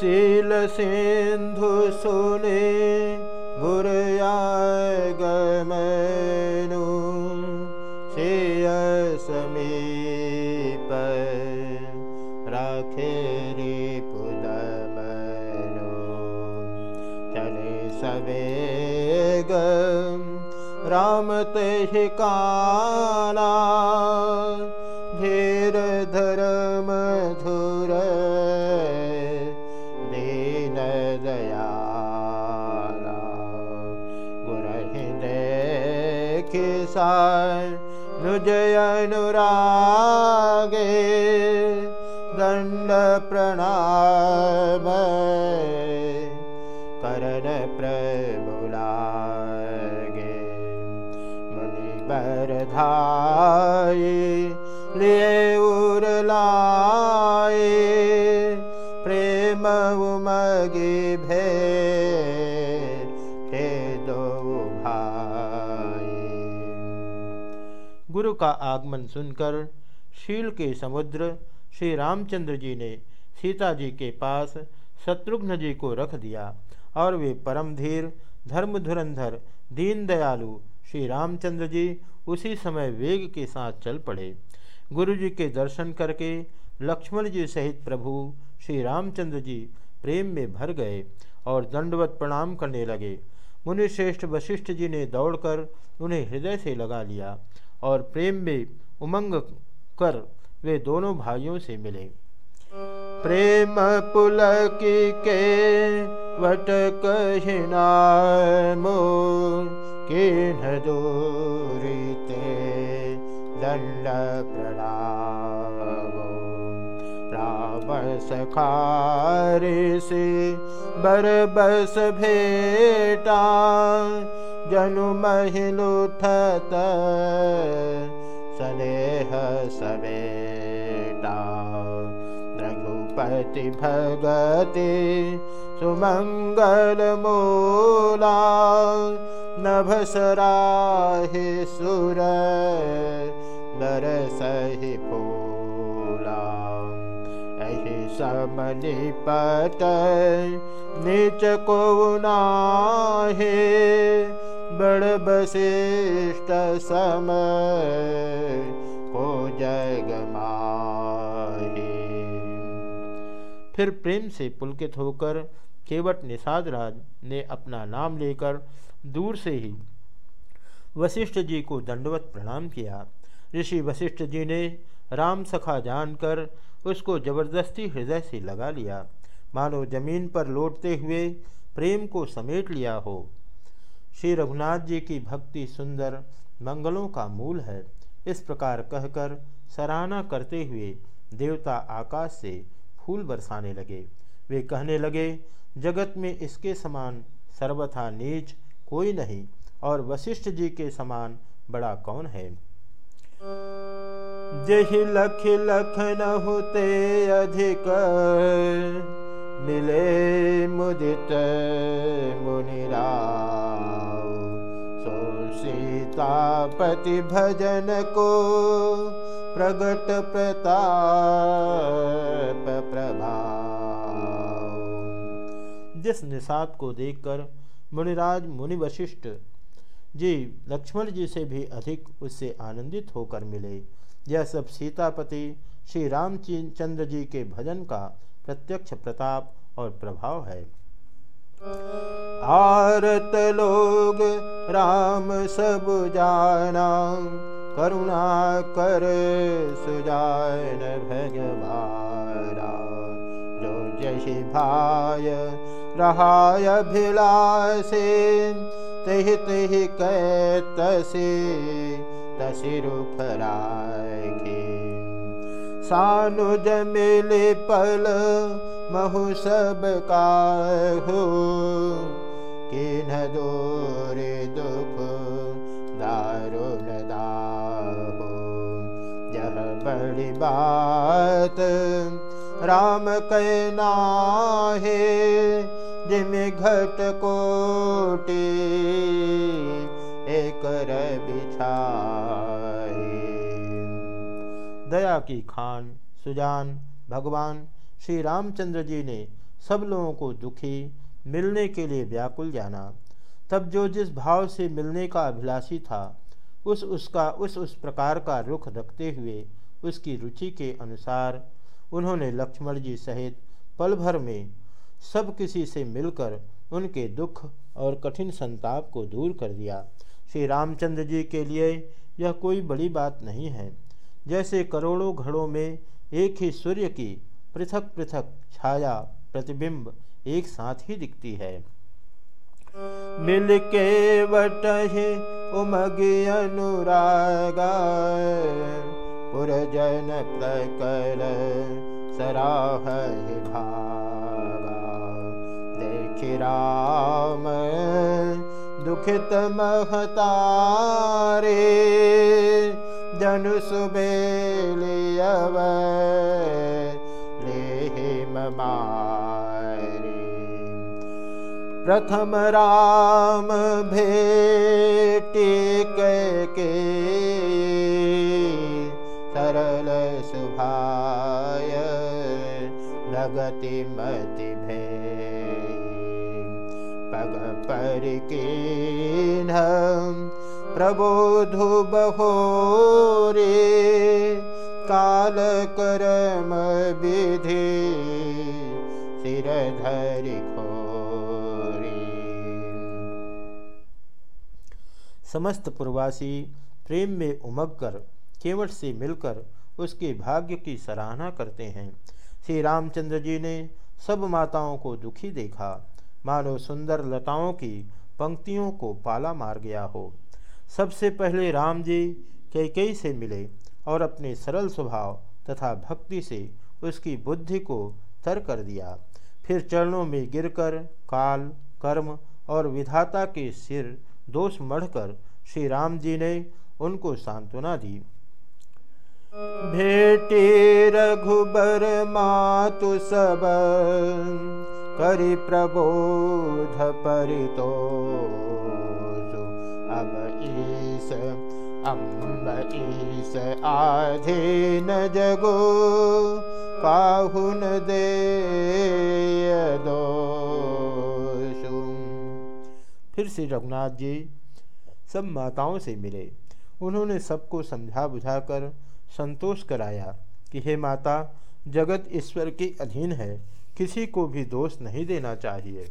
शील सिंधु सुने गमनु शेय समीप राखे रे पुदमनो चले सवेग राम ते काला जयनुरागे दण्ड प्रण करण प्रबुला गे मुनिपरारे लि उरला का आगमन सुनकर शील के समुद्र श्री रामचंद्र जी ने सीता जी के पास शत्रुघ्न जी को रख दिया और वे परम धीर धर्म धुरंधर दीन दयालु श्री रामचंद्र जी उसी समय वेग के साथ चल पड़े। गुरु जी के दर्शन करके लक्ष्मण जी सहित प्रभु श्री रामचंद्र जी प्रेम में भर गए और दंडवत प्रणाम करने लगे। मुनिश्रेष्ठ वशिष्ठ जी ने दौड़कर उन्हें हृदय से लगा लिया और प्रेम में उमंग कर वे दोनों भाइयों से मिले। प्रेम पुलकी के वट कहिनामो किन्ह दूरीते दंड प्रणामो। राम सखारे से बरबस भेटा जनु महिलुठत स्नेह सवेटा रघुपति भगति सुमंगल मूला नभसराहि सुर बरसहि फूला। अहि समनिपट नीच को नाहे बड़ वशिष्ठ सम को जग फिर प्रेम से पुलकित होकर केवट निषाद राज ने अपना नाम लेकर दूर से ही वशिष्ठ जी को दंडवत प्रणाम किया। ऋषि वशिष्ठ जी ने राम सखा जानकर उसको ज़बरदस्ती हृदय से लगा लिया। मानो ज़मीन पर लौटते हुए प्रेम को समेट लिया हो। श्री रघुनाथ जी की भक्ति सुंदर मंगलों का मूल है। इस प्रकार कहकर सराहना करते हुए देवता आकाश से फूल बरसाने लगे। वे कहने लगे, जगत में इसके समान सर्वथा नीच कोई नहीं और वशिष्ठ जी के समान बड़ा कौन है? जहि लख लखन होते अधिक, मिले मुदित मुनिराव सो सीतापति भजन को प्रगट प्रताप प्रभाव। जिस निषाद को देखकर मुनिराज मुनि वशिष्ठ जी लक्ष्मण जी से भी अधिक उससे आनंदित होकर मिले। यह सब सीतापति श्री रामचंद्र जी के भजन का प्रत्यक्ष प्रताप और प्रभाव है। आरत लोग राम सब जाना करुणा कर सुजान भगवारा जो जही भाय रहाय भिलासे तहि तहि कै तसे सानुज मिले पल महु सब काहू किन दोरे दुख दारुण दाहो। यह बड़ी बात राम कै नाहे जिमि घट कोटि एक बिछाए दया की खान, सुजान, भगवान श्री रामचंद्र जी ने सब लोगों को दुखी, मिलने के लिए व्याकुल जाना। तब जो जिस भाव से मिलने का अभिलाषी था, उस उसका, उस उस प्रकार का रुख रखते हुए उसकी रुचि के अनुसार उन्होंने लक्ष्मण जी सहित पल भर में सब किसी से मिलकर उनके दुख और कठिन संताप को दूर कर दिया। श्री रामचंद्र जी के लिए यह कोई बड़ी बात नहीं है। जैसे करोड़ों घड़ों में एक ही सूर्य की पृथक पृथक छाया प्रतिबिंब एक साथ ही दिखती है। मिल के वटहे उमगी अनुरागा पुरजन प्रकर सराह भागा। देख राम दुखित महतारे, जनु सुबेलियव प्रथम राम भेटी के सरल सुभाय लगति मति भे पग पर प्रबोधु बहो रे काल करम विधि समस्त प्रवासी प्रेम में उमग कर, केवट से मिलकर उसके भाग्य की सराहना करते हैं। श्री रामचंद्र जी ने सब माताओं को दुखी देखा। मानो सुंदर लताओं की पंक्तियों को पाला मार गया हो। सबसे पहले राम जी कई से मिले और अपने सरल स्वभाव तथा भक्ति से उसकी बुद्धि को तर कर दिया। फिर चरणों में गिरकर काल, कर्म और विधाता के सिर दोष मढ़कर श्री राम जी ने उनको सांत्वना दी। भेटे रघुबर मातु सब, करि प्रबोध परितो अब ईस, अम्ब ईस आधे न जगो, काहुन दे दो। फिर श्री रघुनाथ जी सब माताओं से मिले। उन्होंने सबको समझा बुझाकर संतोष कराया कि हे माता, जगत ईश्वर के अधीन है, किसी को भी दोष नहीं देना चाहिए।